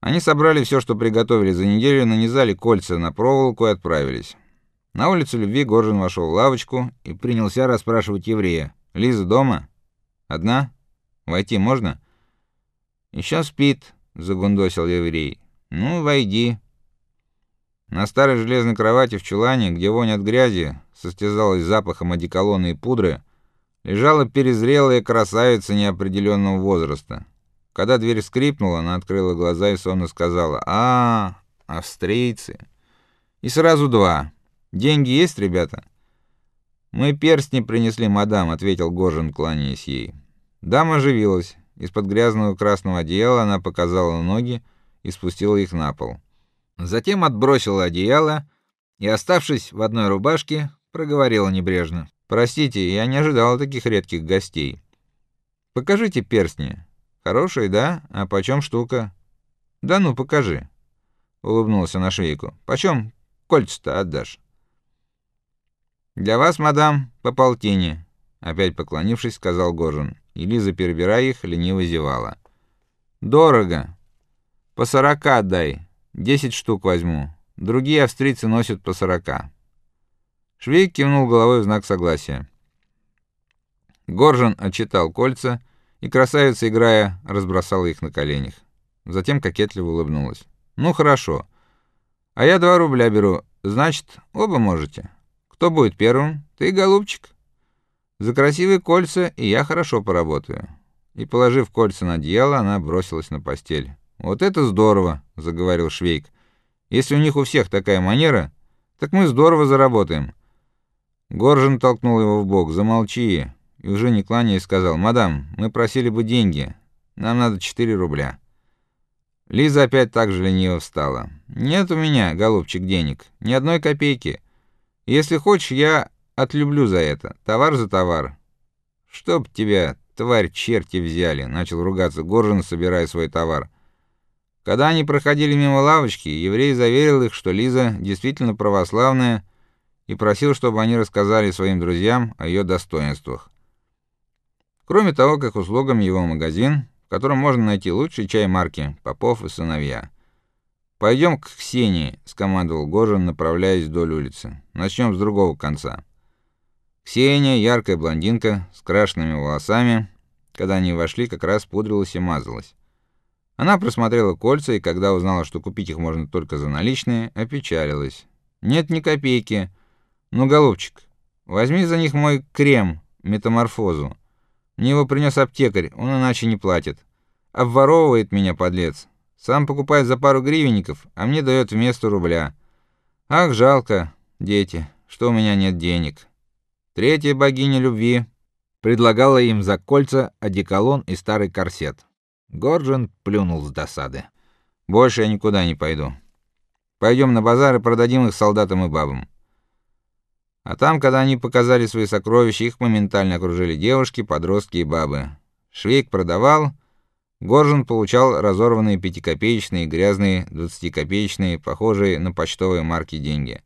Они собрали все, что приготовили за неделю, нанизали кольца на проволоку и отправились. На улицу Любви Горжин вошел в лавочку и принялся расспрашивать еврея: "Лиза дома? Одна? Войти можно?" «Еще спит", загундосил еврей. "Ну, войди". На старой железной кровати в чулане, где вонь от грязи состязалась с запахом одеколона и пудры, лежала перезрелая красавица неопределенного возраста. Когда дверь скрипнула, она открыла глаза и сонно сказала: "А, австрийцы". И сразу два. Деньги есть, ребята? Мы перстни принесли, мадам, ответил Горжин, кланяясь ей. Дама оживилась. Из-под грязного красного одеяла она показала ноги и спустила их на пол. Затем отбросила одеяло и, оставшись в одной рубашке, проговорила небрежно: "Простите, я не ожидала таких редких гостей. Покажите перстни. Хороший, да? А почем штука? Да ну, покажи. Улыбнулся на швейку. Почем кольца-то отдашь? Для вас, мадам, по полтине, опять поклонившись, сказал Горжин. И перебирая их, лениво зевала. Дорого. По сорока отдай. Десять штук возьму. Другие австрийцы носят по сорока. Швейк кивнул головой в знак согласия. Горжин отчитал кольца и красавица, играя, разбросала их на коленях. Затем кокетливо улыбнулась. Ну хорошо. А я два рубля беру. Значит, оба можете. Кто будет первым? Ты, голубчик. За красивые кольца и я хорошо поработаю. И положив кольца на одеяло, она бросилась на постель. Вот это здорово, заговорил Швейк. Если у них у всех такая манера, так мы здорово заработаем. Горжин толкнул его в бок. Замолчи и уже не кланяясь сказал: "Мадам, мы просили бы деньги. Нам надо 4 рубля". Лиза опять так же лениво встала. "Нет у меня, голубчик, денег, ни одной копейки. Если хочешь, я отлюблю за это. Товар за товар. Чтоб тебя, тварь, черти взяли", начал ругаться Горжин, собирая свой товар. Когда они проходили мимо лавочки, еврей заверил их, что Лиза действительно православная, и просил, чтобы они рассказали своим друзьям о ее достоинствах. Кроме того, как услугам его магазин, в котором можно найти лучший чай марки Попов и сыновья. Пойдем к Ксении, скомандовал Гожин, направляясь вдоль улицы. Начнем с другого конца. Ксения, яркая блондинка с крашенными волосами, когда они вошли, как раз пудрилась и мазалась. Она просмотрела кольца и когда узнала, что купить их можно только за наличные, опечалилась. Нет ни копейки. Ну, голубчик, возьми за них мой крем, метаморфозу. Мне его принес аптекарь, он иначе не платит. Обворовывает меня подлец. Сам покупает за пару гривенников, а мне дает вместо рубля. Ах, жалко, дети, что у меня нет денег. Третья богиня любви предлагала им за кольца одеколон и старый корсет. Горджин плюнул с досады. Больше я никуда не пойду. Пойдем на базар и продадим их солдатам и бабам. А там, когда они показали свои сокровища, их моментально окружили девушки, подростки и бабы. Швейк продавал, Горжин получал разорванные пятикопеечные, грязные двадцатикопеечные, похожие на почтовые марки деньги.